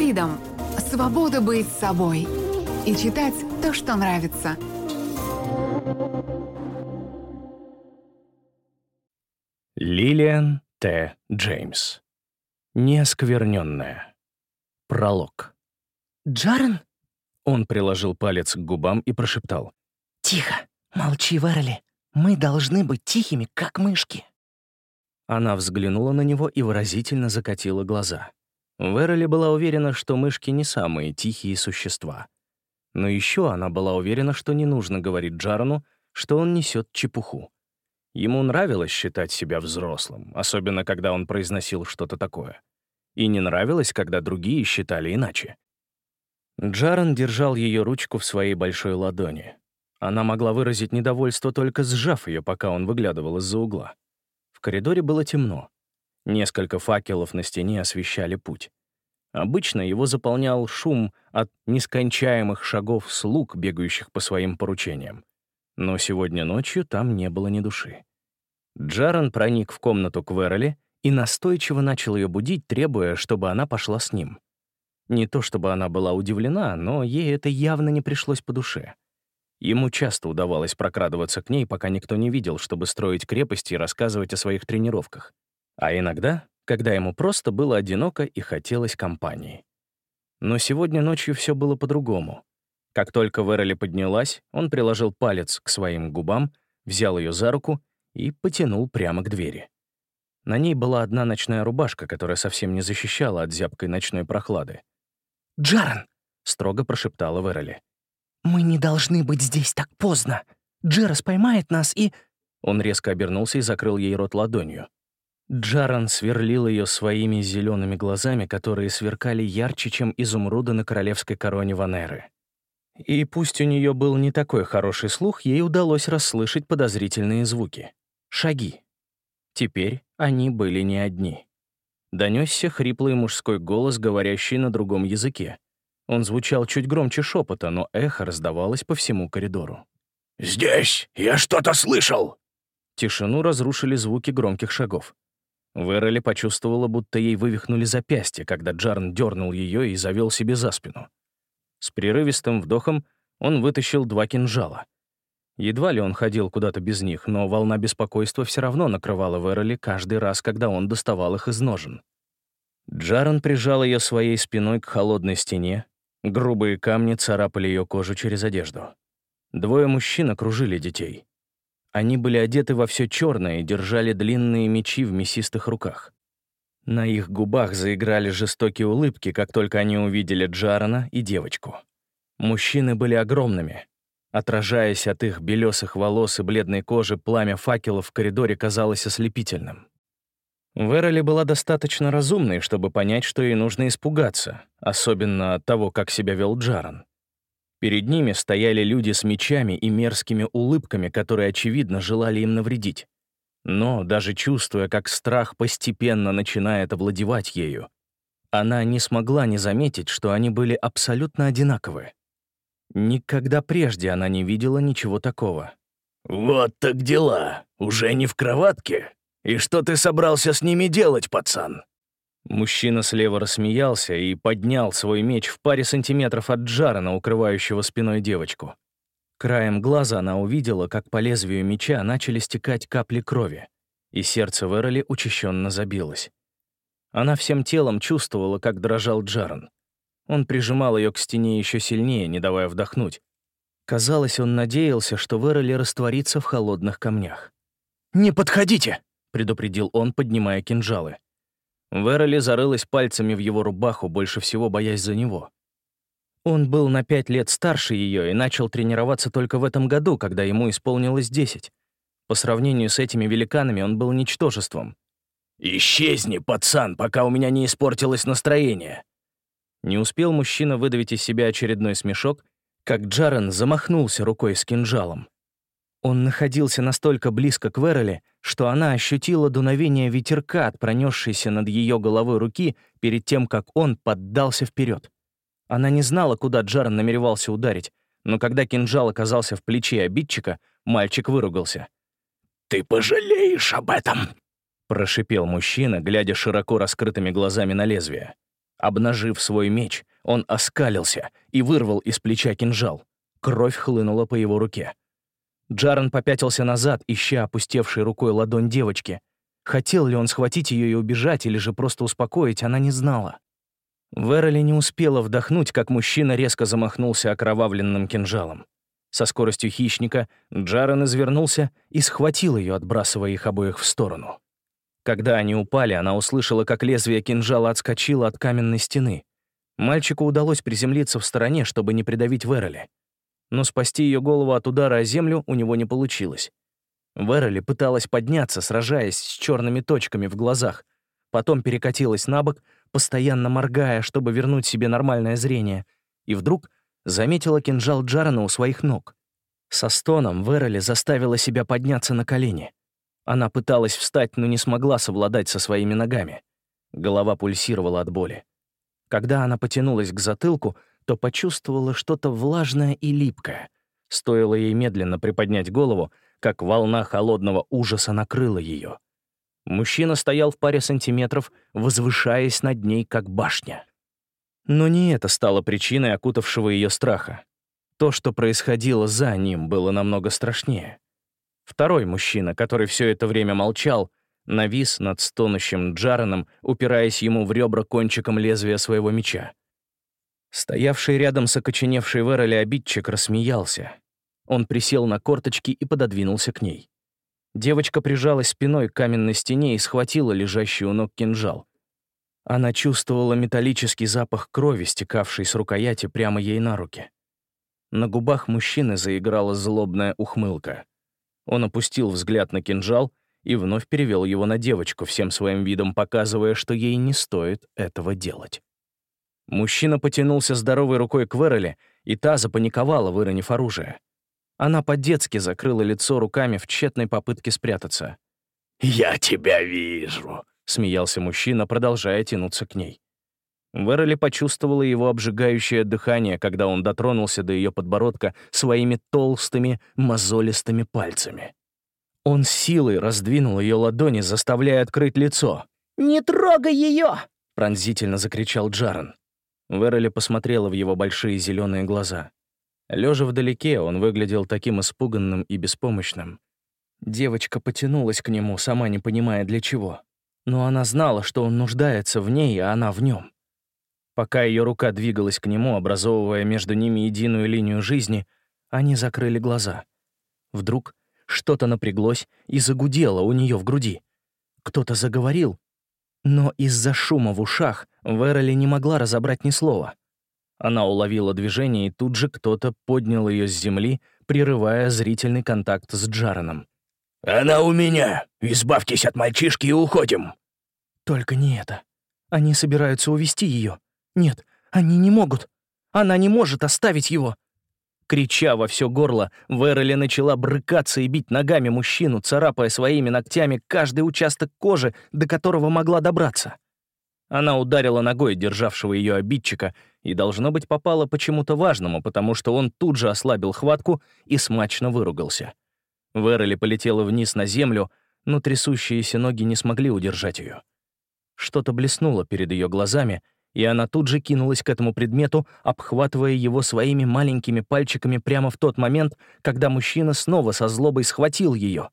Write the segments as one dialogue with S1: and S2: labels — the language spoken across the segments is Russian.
S1: Freedom – свобода быть собой и читать то, что нравится.
S2: Лилиан Т. Джеймс. Неоскверненная. Пролог.
S3: «Джарен?»
S2: Он приложил палец к губам и прошептал.
S3: «Тихо! Молчи, Верли. Мы должны быть тихими, как мышки».
S2: Она взглянула на него и выразительно закатила глаза. Верли была уверена, что мышки не самые тихие существа. Но еще она была уверена, что не нужно говорить Джарану, что он несет чепуху. Ему нравилось считать себя взрослым, особенно когда он произносил что-то такое. И не нравилось, когда другие считали иначе. Джаран держал ее ручку в своей большой ладони. Она могла выразить недовольство, только сжав ее, пока он выглядывал из-за угла. В коридоре было темно. Несколько факелов на стене освещали путь. Обычно его заполнял шум от нескончаемых шагов слуг, бегающих по своим поручениям. Но сегодня ночью там не было ни души. Джаран проник в комнату к Вероли и настойчиво начал ее будить, требуя, чтобы она пошла с ним. Не то чтобы она была удивлена, но ей это явно не пришлось по душе. Ему часто удавалось прокрадываться к ней, пока никто не видел, чтобы строить крепости и рассказывать о своих тренировках. А иногда, когда ему просто было одиноко и хотелось компании. Но сегодня ночью все было по-другому. Как только Вероли поднялась, он приложил палец к своим губам, взял ее за руку и потянул прямо к двери. На ней была одна ночная рубашка, которая совсем не защищала от зябкой ночной прохлады.
S3: «Джарен!»
S2: — строго прошептала Вероли.
S3: «Мы не должны быть здесь так поздно. Джерас поймает нас и...»
S2: Он резко обернулся и закрыл ей рот ладонью. Джаран сверлил ее своими зелеными глазами, которые сверкали ярче, чем изумруды на королевской короне Ванеры. И пусть у нее был не такой хороший слух, ей удалось расслышать подозрительные звуки. Шаги. Теперь они были не одни. Донесся хриплый мужской голос, говорящий на другом языке. Он звучал чуть громче шепота, но эхо раздавалось по всему коридору.
S4: «Здесь! Я что-то слышал!»
S2: Тишину разрушили звуки громких шагов. Вероли почувствовала, будто ей вывихнули запястье, когда Джарн дернул ее и завел себе за спину. С прерывистым вдохом он вытащил два кинжала. Едва ли он ходил куда-то без них, но волна беспокойства все равно накрывала Вероли каждый раз, когда он доставал их из ножен. Джаран прижал ее своей спиной к холодной стене, грубые камни царапали ее кожу через одежду. Двое мужчин окружили детей. Они были одеты во все черное и держали длинные мечи в мясистых руках. На их губах заиграли жестокие улыбки, как только они увидели Джарана и девочку. Мужчины были огромными. Отражаясь от их белесых волос и бледной кожи, пламя факелов в коридоре казалось ослепительным. Вероли была достаточно разумной, чтобы понять, что ей нужно испугаться, особенно от того, как себя вел Джаран. Перед ними стояли люди с мечами и мерзкими улыбками, которые, очевидно, желали им навредить. Но, даже чувствуя, как страх постепенно начинает овладевать ею, она не смогла не заметить, что они были абсолютно одинаковы. Никогда прежде она не видела ничего такого.
S4: «Вот так дела. Уже не в кроватке? И что ты собрался с ними делать, пацан?»
S2: Мужчина слева рассмеялся и поднял свой меч в паре сантиметров от Джарана, укрывающего спиной девочку. Краем глаза она увидела, как по лезвию меча начали стекать капли крови, и сердце Вероли учащенно забилось. Она всем телом чувствовала, как дрожал Джаран. Он прижимал ее к стене еще сильнее, не давая вдохнуть. Казалось, он надеялся, что Вероли растворится в холодных камнях.
S3: «Не подходите!»
S2: — предупредил он, поднимая кинжалы. Вероли зарылась пальцами в его рубаху, больше всего боясь за него. Он был на пять лет старше ее и начал тренироваться только в этом году, когда ему исполнилось десять. По сравнению с этими великанами он был ничтожеством.
S4: «Исчезни, пацан, пока у меня не испортилось настроение!»
S2: Не успел мужчина выдавить из себя очередной смешок, как Джарен замахнулся рукой с кинжалом. Он находился настолько близко к Вероле, что она ощутила дуновение ветерка от пронесшейся над ее головой руки перед тем, как он поддался вперед. Она не знала, куда Джарен намеревался ударить, но когда кинжал оказался в плече обидчика, мальчик выругался.
S4: «Ты пожалеешь об этом!»
S2: — прошипел мужчина, глядя широко раскрытыми глазами на лезвие. Обнажив свой меч, он оскалился и вырвал из плеча кинжал. Кровь хлынула по его руке. Джарен попятился назад, ища опустевшей рукой ладонь девочки. Хотел ли он схватить ее и убежать, или же просто успокоить, она не знала. Вероли не успела вдохнуть, как мужчина резко замахнулся окровавленным кинжалом. Со скоростью хищника Джарен извернулся и схватил ее, отбрасывая их обоих в сторону. Когда они упали, она услышала, как лезвие кинжала отскочило от каменной стены. Мальчику удалось приземлиться в стороне, чтобы не придавить Вероли. Но спасти ее голову от удара о землю у него не получилось. Вероли пыталась подняться, сражаясь с черными точками в глазах, потом перекатилась на бок, постоянно моргая, чтобы вернуть себе нормальное зрение, и вдруг заметила кинжал Джарана у своих ног. Со стоном Вероли заставила себя подняться на колени. Она пыталась встать, но не смогла совладать со своими ногами. Голова пульсировала от боли. Когда она потянулась к затылку, то почувствовала что-то влажное и липкое. Стоило ей медленно приподнять голову, как волна холодного ужаса накрыла ее. Мужчина стоял в паре сантиметров, возвышаясь над ней, как башня. Но не это стало причиной окутавшего ее страха. То, что происходило за ним, было намного страшнее. Второй мужчина, который все это время молчал, навис над стонущим Джараном, упираясь ему в ребра кончиком лезвия своего меча. Стоявший рядом с окоченевшей Вероли обидчик рассмеялся. Он присел на корточки и пододвинулся к ней. Девочка прижалась спиной к каменной стене и схватила лежащий у ног кинжал. Она чувствовала металлический запах крови, стекавший с рукояти прямо ей на руки. На губах мужчины заиграла злобная ухмылка. Он опустил взгляд на кинжал и вновь перевел его на девочку, всем своим видом показывая, что ей не стоит этого делать. Мужчина потянулся здоровой рукой к Вереле, и та запаниковала, выронив оружие. Она по-детски закрыла лицо руками в тщетной попытке спрятаться.
S4: «Я тебя вижу», — смеялся мужчина, продолжая тянуться к ней.
S2: Вероли почувствовала его обжигающее дыхание, когда он дотронулся до ее подбородка своими толстыми, мозолистыми пальцами. Он силой раздвинул ее ладони, заставляя открыть лицо.
S3: «Не трогай ее!»
S2: — пронзительно закричал Джарен. Вероли посмотрела в его большие зеленые глаза. Лежа вдалеке, он выглядел таким испуганным и беспомощным. Девочка потянулась к нему, сама не понимая для чего. Но она знала, что он нуждается в ней, а она в нем. Пока ее рука двигалась к нему, образовывая между ними единую линию жизни, они закрыли глаза. Вдруг что-то напряглось и загудело у нее в груди. Кто-то заговорил, но из-за шума в ушах Вероли не могла разобрать ни слова. Она уловила движение, и тут же кто-то поднял ее с земли, прерывая зрительный контакт с Джараном.
S4: «Она у меня! Избавьтесь от мальчишки и уходим!»
S3: «Только не это. Они собираются увести ее. Нет, они не могут. Она не может оставить его!»
S2: Крича во все горло, Вероли начала брыкаться и бить ногами мужчину, царапая своими ногтями каждый участок кожи, до которого могла добраться. Она ударила ногой державшего ее обидчика и, должно быть, попала почему-то важному, потому что он тут же ослабил хватку и смачно выругался. Вероли полетела вниз на землю, но трясущиеся ноги не смогли удержать ее. Что-то блеснуло перед ее глазами — и она тут же кинулась к этому предмету, обхватывая его своими маленькими пальчиками прямо в тот момент, когда мужчина снова со злобой схватил ее.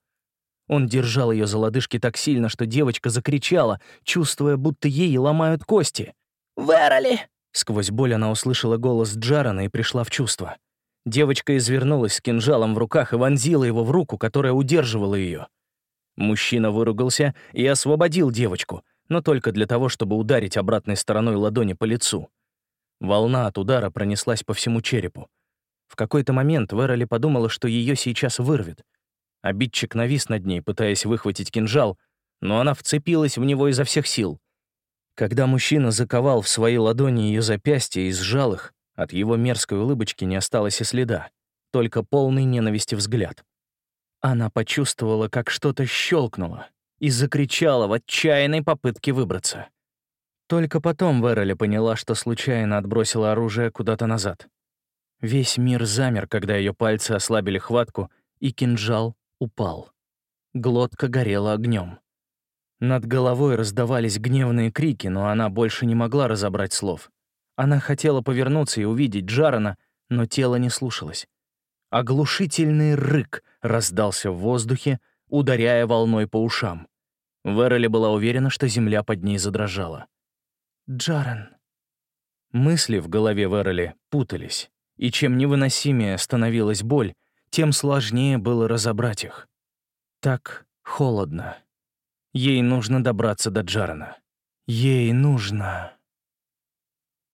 S2: Он держал ее за лодыжки так сильно, что девочка закричала, чувствуя, будто ей ломают кости.
S3: «Вероли!»
S2: Сквозь боль она услышала голос Джарана и пришла в чувство. Девочка извернулась с кинжалом в руках и вонзила его в руку, которая удерживала ее. Мужчина выругался и освободил девочку — но только для того, чтобы ударить обратной стороной ладони по лицу. Волна от удара пронеслась по всему черепу. В какой-то момент Вероли подумала, что ее сейчас вырвет. Обидчик навис над ней, пытаясь выхватить кинжал, но она вцепилась в него изо всех сил. Когда мужчина заковал в свои ладони ее запястья и сжал их, от его мерзкой улыбочки не осталось и следа, только полный ненависти взгляд. Она почувствовала, как что-то щелкнуло, и закричала в отчаянной попытке выбраться. Только потом Вероли поняла, что случайно отбросила оружие куда-то назад. Весь мир замер, когда ее пальцы ослабили хватку, и кинжал упал. Глотка горела огнем. Над головой раздавались гневные крики, но она больше не могла разобрать слов. Она хотела повернуться и увидеть Джарана, но тело не слушалось. Оглушительный рык раздался в воздухе, ударяя волной по ушам. Вероли была уверена, что земля под ней задрожала.
S3: Джаран.
S2: Мысли в голове Вероли путались, и чем невыносимее становилась боль, тем сложнее было разобрать их. Так холодно. Ей нужно добраться до Джарана. Ей нужно...